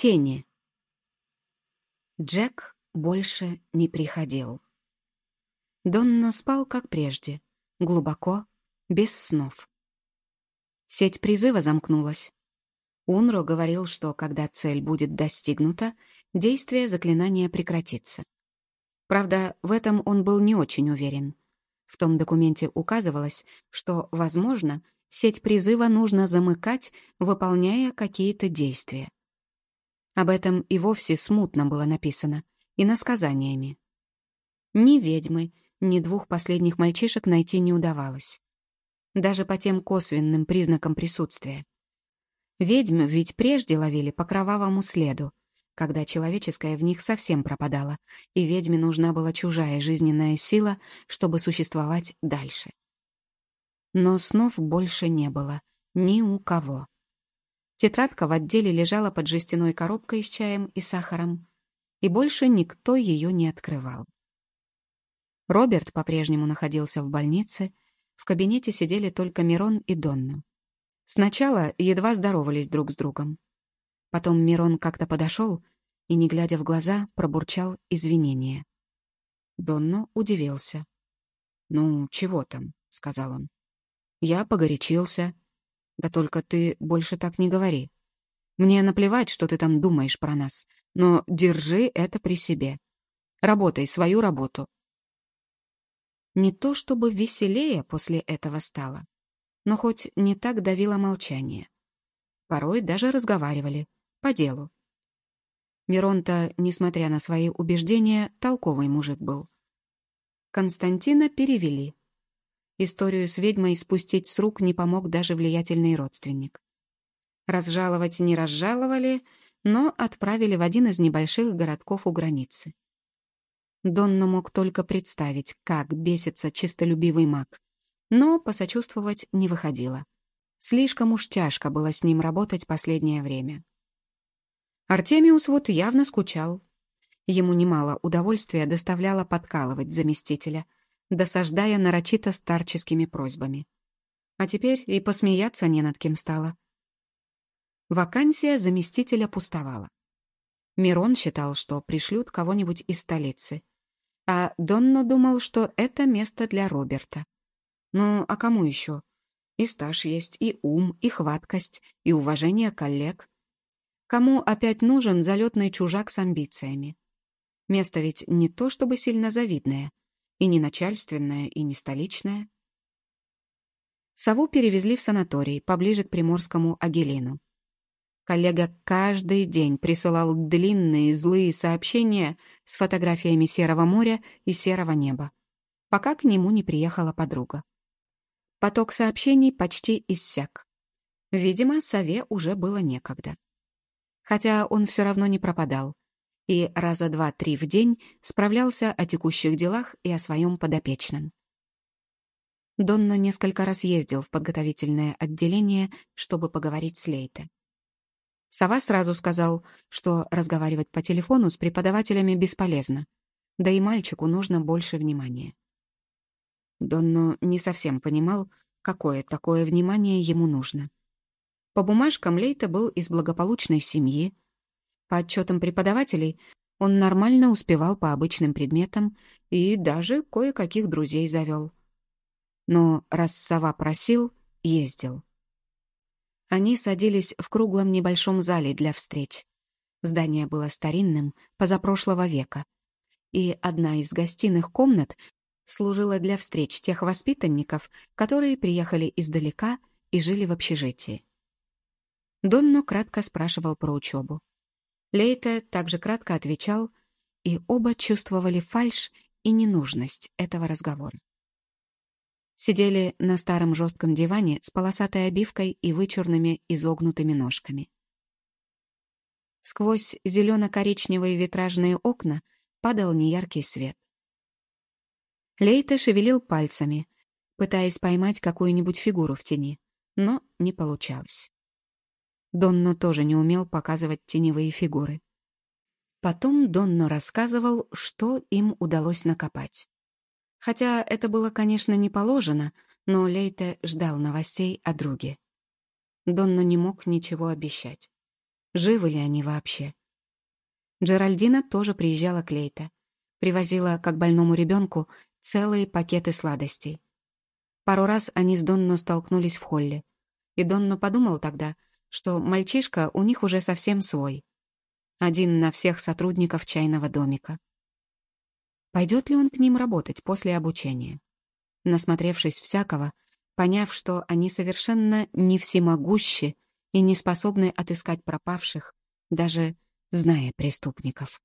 Тени. Джек больше не приходил. Донно спал, как прежде, глубоко, без снов. Сеть призыва замкнулась. Унро говорил, что когда цель будет достигнута, действие заклинания прекратится. Правда, в этом он был не очень уверен. В том документе указывалось, что, возможно, сеть призыва нужно замыкать, выполняя какие-то действия. Об этом и вовсе смутно было написано, и насказаниями. Ни ведьмы, ни двух последних мальчишек найти не удавалось. Даже по тем косвенным признакам присутствия. Ведьм ведь прежде ловили по кровавому следу, когда человеческое в них совсем пропадало, и ведьме нужна была чужая жизненная сила, чтобы существовать дальше. Но снов больше не было ни у кого. Тетрадка в отделе лежала под жестяной коробкой с чаем и сахаром, и больше никто ее не открывал. Роберт по-прежнему находился в больнице, в кабинете сидели только Мирон и Донна. Сначала едва здоровались друг с другом. Потом Мирон как-то подошел и, не глядя в глаза, пробурчал извинения. Донно удивился. «Ну, чего там?» — сказал он. «Я погорячился, да только ты больше так не говори. Мне наплевать, что ты там думаешь про нас, но держи это при себе. Работай свою работу. Не то чтобы веселее после этого стало, но хоть не так давило молчание. Порой даже разговаривали, по делу. Мирон-то, несмотря на свои убеждения, толковый мужик был. Константина перевели. Историю с ведьмой спустить с рук не помог даже влиятельный родственник. Разжаловать не разжаловали, но отправили в один из небольших городков у границы. Донна мог только представить, как бесится чистолюбивый маг, но посочувствовать не выходило. Слишком уж тяжко было с ним работать последнее время. Артемиус вот явно скучал. Ему немало удовольствия доставляло подкалывать заместителя — досаждая нарочито старческими просьбами. А теперь и посмеяться не над кем стало. Вакансия заместителя пустовала. Мирон считал, что пришлют кого-нибудь из столицы, а Донно думал, что это место для Роберта. Ну, а кому еще? И стаж есть, и ум, и хваткость, и уважение коллег. Кому опять нужен залетный чужак с амбициями? Место ведь не то чтобы сильно завидное, и не начальственная, и не столичная. Сову перевезли в санаторий, поближе к приморскому Агелину. Коллега каждый день присылал длинные злые сообщения с фотографиями серого моря и серого неба, пока к нему не приехала подруга. Поток сообщений почти иссяк. Видимо, сове уже было некогда. Хотя он все равно не пропадал, и раза два-три в день справлялся о текущих делах и о своем подопечном. Донно несколько раз ездил в подготовительное отделение, чтобы поговорить с Лейте. Сова сразу сказал, что разговаривать по телефону с преподавателями бесполезно, да и мальчику нужно больше внимания. Донно не совсем понимал, какое такое внимание ему нужно. По бумажкам Лейта был из благополучной семьи, по отчетам преподавателей, он нормально успевал по обычным предметам и даже кое-каких друзей завел. Но раз сова просил, ездил. Они садились в круглом небольшом зале для встреч. Здание было старинным, позапрошлого века. И одна из гостиных комнат служила для встреч тех воспитанников, которые приехали издалека и жили в общежитии. Донно кратко спрашивал про учебу. Лейте также кратко отвечал, и оба чувствовали фальшь и ненужность этого разговора. Сидели на старом жестком диване с полосатой обивкой и вычурными изогнутыми ножками. Сквозь зелено-коричневые витражные окна падал неяркий свет. Лейте шевелил пальцами, пытаясь поймать какую-нибудь фигуру в тени, но не получалось. Донно тоже не умел показывать теневые фигуры. Потом Донно рассказывал, что им удалось накопать. Хотя это было, конечно, не положено, но Лейте ждал новостей о друге. Донно не мог ничего обещать. живы ли они вообще. Джеральдина тоже приезжала к Лейте. Привозила, как больному ребенку, целые пакеты сладостей. Пару раз они с Донно столкнулись в холле. И Донно подумал тогда, что мальчишка у них уже совсем свой. Один на всех сотрудников чайного домика. Пойдет ли он к ним работать после обучения? Насмотревшись всякого, поняв, что они совершенно не всемогущи и не способны отыскать пропавших, даже зная преступников.